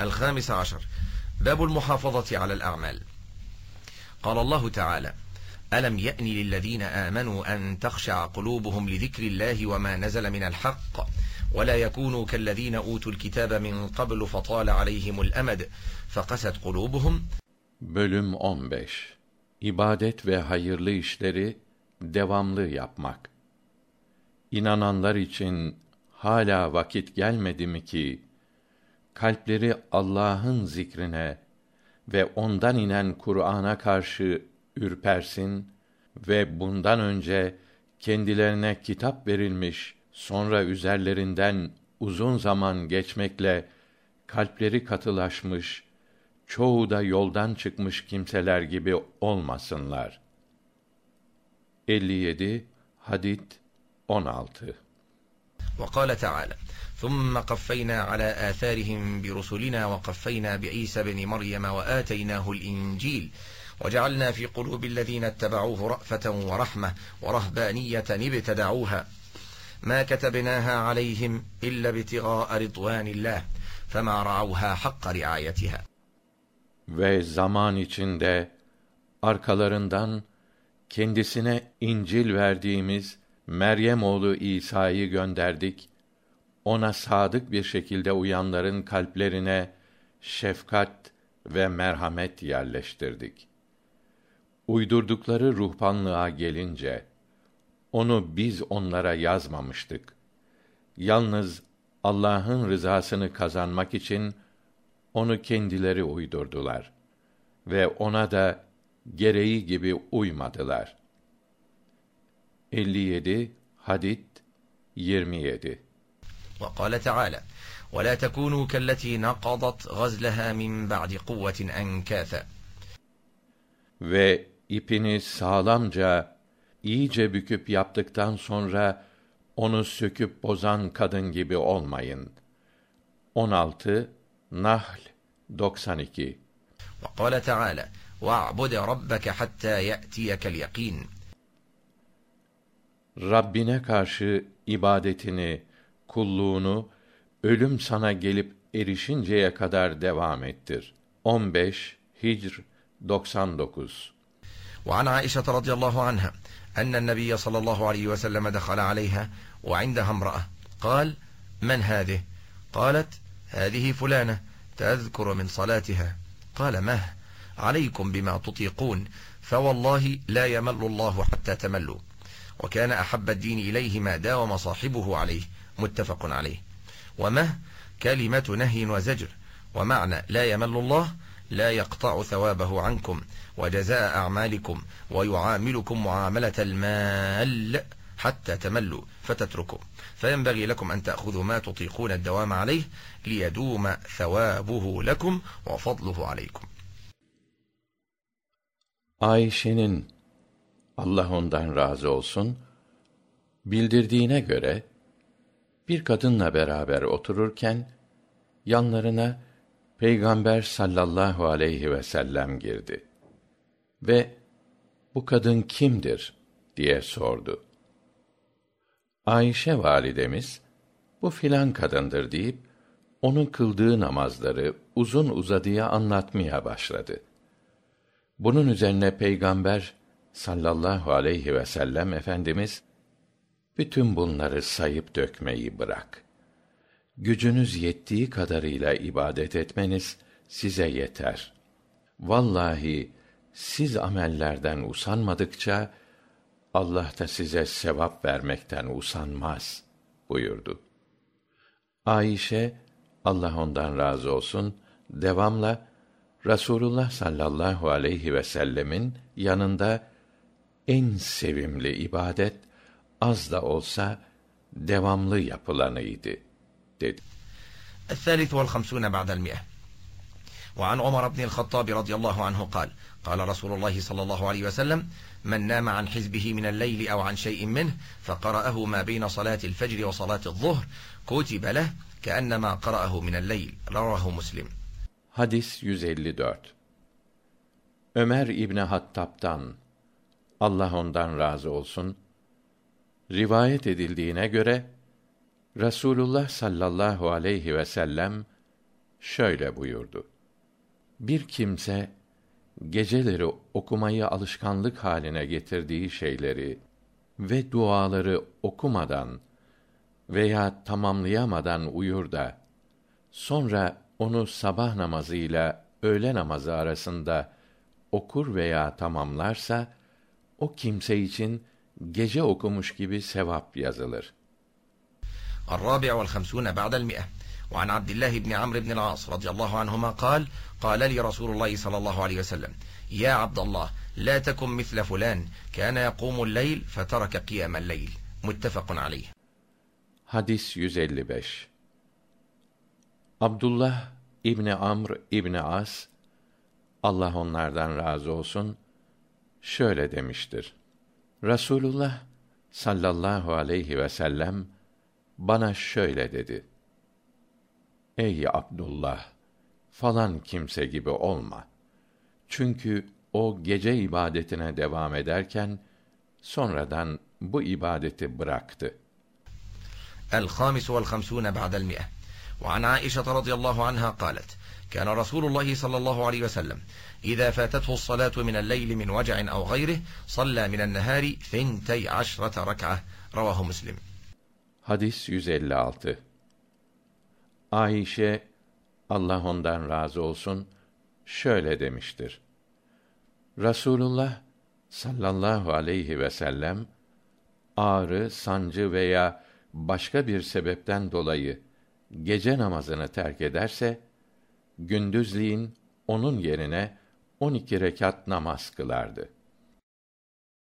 الخامس عشر باب المحافظة على الأعمال قال الله تعالى ألم يأن للذين آمنوا أن تخشع قلوبهم لذكر الله وما نزل من الحق ولا يكونوا كالذين أوتوا الكتاب من قبل فطال عليهم الأمد فقست قلوبهم Bölüm 15 İbadet ve hayırlı işleri devamlı yapmak. İnananlar için hala vakit gelmedi mi ki kalpleri allah'ın zikrine ve o'ndan inen kur'an'a karşı ürpersin ve bundan önce kendilerine kitap verilmiş sonra üzerlerinden uzun zaman geçmekle kalpleri katılaşmış çoğu da yoldan çıkmış kimseler gibi olmasınlar. vqal teâlâ. ثم قفينا على آثارهم برسلنا وقفينا بعيسى بن مريم وآتيناه الإنجيل وجعلنا في قلوب الذين اتبعوه رأفة ورحمة ورهبانية ابتدعوها ما كتبناها عليهم إلا ابتغاء رضوان الله فما رعوها حق رعايتها ve zaman içinde arkalarından kendisine İncil verdiğimiz Meryem oğlu İsa'yı gönderdik. Ona sadık bir şekilde uyanların kalplerine şefkat ve merhamet yerleştirdik. Uydurdukları ruhbanlığa gelince onu biz onlara yazmamıştık. Yalnız Allah'ın rızasını kazanmak için onu kendileri uydurdular ve ona da gereği gibi uymadılar. 57 Hadid 27 وقال تعالى ولا تكونوا كالتي نقضت غزلها من بعد قوة أنكاثا Ve ipini sağlamca, iyice büküp yaptıktan sonra onu söküp bozan kadın gibi olmayın. 16 Nahl 92 وقال تعالى واعبد ربك حتى يأتيك اليقين Rabbine karşı ibadetini, kulluğunu ölüm sana gelip erişinceye kadar devam ettir. 15 Hicr 99 وعن عائشة رضي الله عنها أن النبي صلى الله عليه وسلم دخل عليها وعندها امرأة قال من هذه قالت هذه فلانة تذكر من صلاتها قال مه عليكم بما تطيقون فوالله لا يمل الله حتى تملوا وكان أحب الدين إليه ما داوم صاحبه عليه متفق عليه ومه كلمة نهي وزجر ومعنى لا يمل الله لا يقطع ثوابه عنكم وجزاء أعمالكم ويعاملكم معاملة المال حتى تملوا فتتركوا فينبغي لكم أن تأخذوا ما تطيقون الدوام عليه ليدوم ثوابه لكم وفضله عليكم Ayşe'nin Allah ondan razı olsun bildirdiğine göre bir kadınla beraber otururken yanlarına Peygamber sallallahu aleyhi ve sellem girdi ve bu kadın kimdir diye sordu. Ayşe validemiz bu filan kadındır deyip onun kıldığı namazları uzun uzadıya anlatmaya başladı. Bunun üzerine Peygamber sallallahu aleyhi ve sellem efendimiz bütün bunları sayıp dökmeyi bırak. Gücünüz yettiği kadarıyla ibadet etmeniz size yeter. Vallahi siz amellerden usanmadıkça Allah da size sevap vermekten usanmaz buyurdu. Ayşe Allah ondan razı olsun devamla Rasulullah sallallahu aleyhi ve sellemin yanında en sevimli ibadet az da olsa devamlı yapılanıydı dedi. الثالث والخمسون بعد المئة وعن عمر بن الخطاب رضي الله عنه قال قال رسول الله صلى الله عليه وسلم من نام عن حزبه من الليل أو عن شيء منه فقرأه ما بين صلاة الفجر وصلاة الظهر كتب له كأنما قرأه من الليل رواه مسلم Hadis 154 Ömer İbni Hattab'dan Allah ondan razı olsun rivayet edildiğine göre Rasulullah sallallahu aleyhi ve sellem şöyle buyurdu. Bir kimse geceleri okumayı alışkanlık haline getirdiği şeyleri ve duaları okumadan veya tamamlayamadan uyur da sonra onu sabah namazıyla öğle namazı arasında okur veya tamamlarsa o kimse için gece okumuş gibi sevap yazılır. الرابع والخمسون بعد المئة وعن عبد الله بن عمرو بن العاص رضي الله عنهما قال قال لي رسول الله صلى الله عليه وسلم يا عبد الله لا تكن مثل فلان كان يقوم الليل فترك قيام الليل متفق عليه Hadis 155 Abdullah İbni Amr İbni As Allah onlardan razı olsun şöyle demiştir. Rasulullah sallallahu aleyhi ve sellem bana şöyle dedi. Ey Abdullah falan kimse gibi olma. Çünkü o gece ibadetine devam ederken sonradan bu ibadeti bıraktı. الخامس والخمسون بعد المئة وعن عائشة رضي الله عنها قالت كان رسول الله صلى الله عليه وسلم إذا فاتته الصلاة من الليل من وجع أو غيره صلى من النهار ثنتي عشرة ركعة رواه مسلم Hadis 156 Ayşe Allah ondan razı olsun şöyle demiştir. Rasulullah sallallahu aleyhi ve sellem ağrı, sancı veya başka bir sebepten dolayı gece namazını terk ederse gündüzliğin onun yerine on iki rekat namaz kılardı.